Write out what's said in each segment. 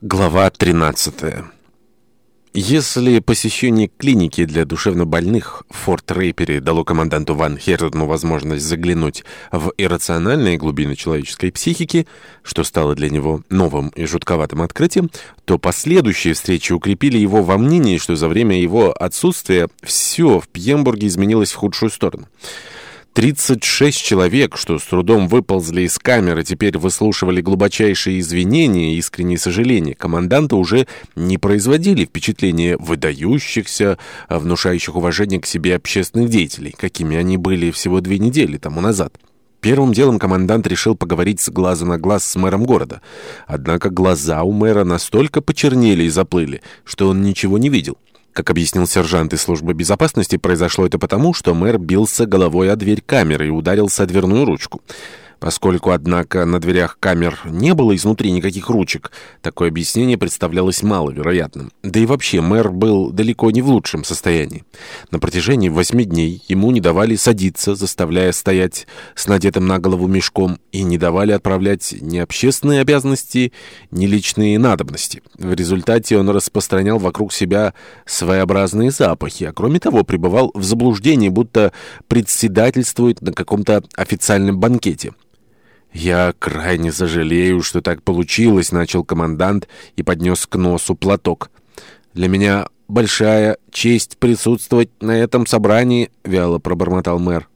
Глава 13. Если посещение клиники для душевнобольных в Форт Рейпере дало команданту Ван Хердену возможность заглянуть в иррациональные глубины человеческой психики, что стало для него новым и жутковатым открытием, то последующие встречи укрепили его во мнении, что за время его отсутствия все в Пьембурге изменилось в худшую сторону. 36 человек, что с трудом выползли из камеры, теперь выслушивали глубочайшие извинения и искренние сожаления. Команданта уже не производили впечатления выдающихся, а внушающих уважение к себе общественных деятелей, какими они были всего две недели тому назад. Первым делом командант решил поговорить с глаза на глаз с мэром города. Однако глаза у мэра настолько почернели и заплыли, что он ничего не видел. Как объяснил сержант из службы безопасности, произошло это потому, что мэр бился головой о дверь камеры и ударился о дверную ручку. Поскольку, однако, на дверях камер не было изнутри никаких ручек, такое объяснение представлялось маловероятным. Да и вообще, мэр был далеко не в лучшем состоянии. На протяжении восьми дней ему не давали садиться, заставляя стоять с надетым на голову мешком, и не давали отправлять ни общественные обязанности, ни личные надобности. В результате он распространял вокруг себя своеобразные запахи, а кроме того пребывал в заблуждении, будто председательствует на каком-то официальном банкете. «Я крайне сожалею, что так получилось», — начал командант и поднес к носу платок. «Для меня большая честь присутствовать на этом собрании», — вяло пробормотал мэр.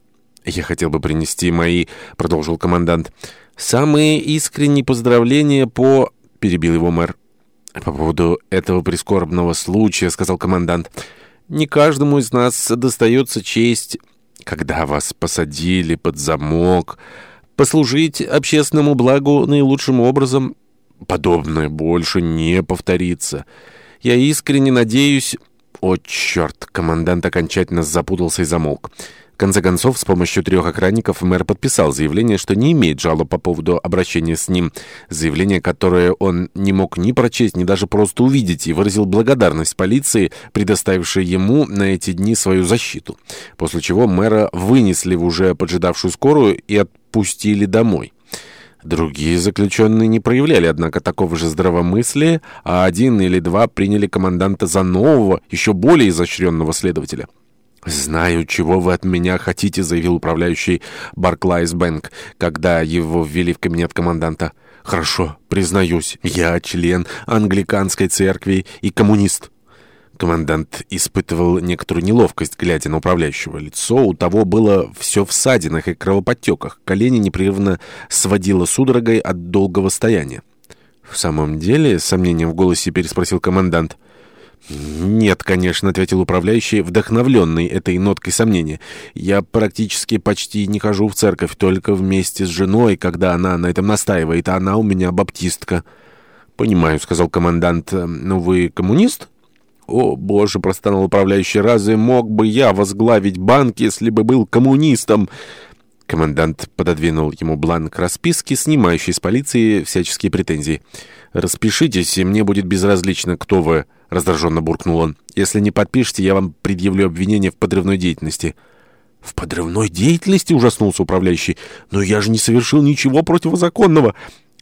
«Я хотел бы принести мои», — продолжил командант. «Самые искренние поздравления по...» — перебил его мэр. «По поводу этого прискорбного случая», — сказал командант. «Не каждому из нас достается честь, когда вас посадили под замок», послужить общественному благу наилучшим образом. Подобное больше не повторится. Я искренне надеюсь... О, черт! Командант окончательно запутался и замолк конце концов, с помощью трех охранников мэр подписал заявление, что не имеет жалоб по поводу обращения с ним. Заявление, которое он не мог ни прочесть, ни даже просто увидеть, и выразил благодарность полиции, предоставившей ему на эти дни свою защиту. После чего мэра вынесли в уже поджидавшую скорую и отпустили домой. Другие заключенные не проявляли, однако, такого же здравомыслия, а один или два приняли команданта за нового, еще более изощренного следователя. «Знаю, чего вы от меня хотите», — заявил управляющий Барклайс Бэнк, когда его ввели в кабинет команданта. «Хорошо, признаюсь, я член англиканской церкви и коммунист». Командант испытывал некоторую неловкость, глядя на управляющего. Лицо у того было все в ссадинах и кровоподтеках. Колени непрерывно сводило судорогой от долгого стояния. «В самом деле?» — с сомнением в голосе переспросил командант — «Нет, конечно», — ответил управляющий, вдохновленный этой ноткой сомнения. «Я практически почти не хожу в церковь, только вместе с женой, когда она на этом настаивает, а она у меня баптистка». «Понимаю», — сказал командант. «Но вы коммунист?» «О, боже!» — простонал управляющий. «Разве мог бы я возглавить банк, если бы был коммунистом?» Командант пододвинул ему бланк расписки, снимающий с полиции всяческие претензии. «Распишитесь, и мне будет безразлично, кто вы...» — раздраженно буркнул он. «Если не подпишете, я вам предъявлю обвинение в подрывной деятельности». «В подрывной деятельности?» — ужаснулся управляющий. «Но я же не совершил ничего противозаконного!»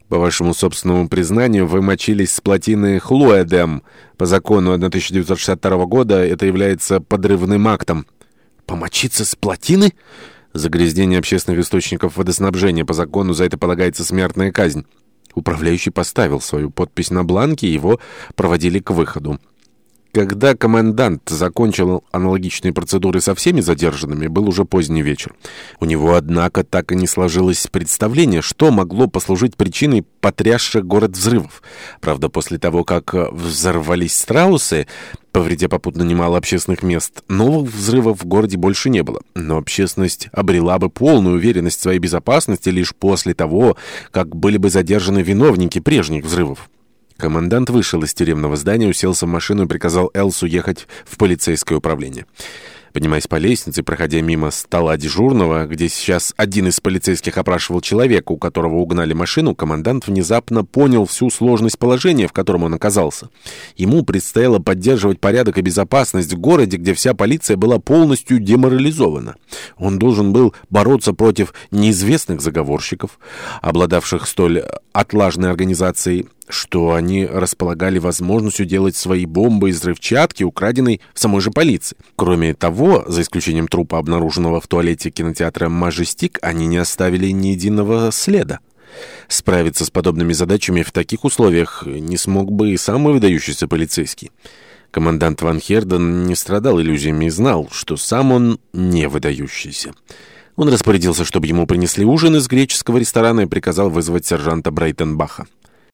«По вашему собственному признанию, вы мочились с плотины Хлоэдем. По закону 1962 года это является подрывным актом». «Помочиться с плотины?» «Загрязнение общественных источников водоснабжения. По закону за это полагается смертная казнь». Управляющий поставил свою подпись на бланке, и его проводили к выходу. Когда комендант закончил аналогичные процедуры со всеми задержанными, был уже поздний вечер. У него, однако, так и не сложилось представление, что могло послужить причиной потрясших город взрывов. Правда, после того, как взорвались страусы, повредя попутно немало общественных мест, новых взрывов в городе больше не было. Но общественность обрела бы полную уверенность в своей безопасности лишь после того, как были бы задержаны виновники прежних взрывов. Командант вышел из тюремного здания, уселся в машину и приказал Элсу ехать в полицейское управление. Поднимаясь по лестнице, проходя мимо стола дежурного, где сейчас один из полицейских опрашивал человека, у которого угнали машину, командант внезапно понял всю сложность положения, в котором он оказался. Ему предстояло поддерживать порядок и безопасность в городе, где вся полиция была полностью деморализована. Он должен был бороться против неизвестных заговорщиков, обладавших столь отлажной организацией, что они располагали возможностью делать свои бомбы из взрывчатки, украденной в самой же полиции. Кроме того, за исключением трупа, обнаруженного в туалете кинотеатра «Мажестик», они не оставили ни единого следа. Справиться с подобными задачами в таких условиях не смог бы и самый выдающийся полицейский. Командант Ван Херден не страдал иллюзиями и знал, что сам он не выдающийся. Он распорядился, чтобы ему принесли ужин из греческого ресторана и приказал вызвать сержанта Брейтенбаха.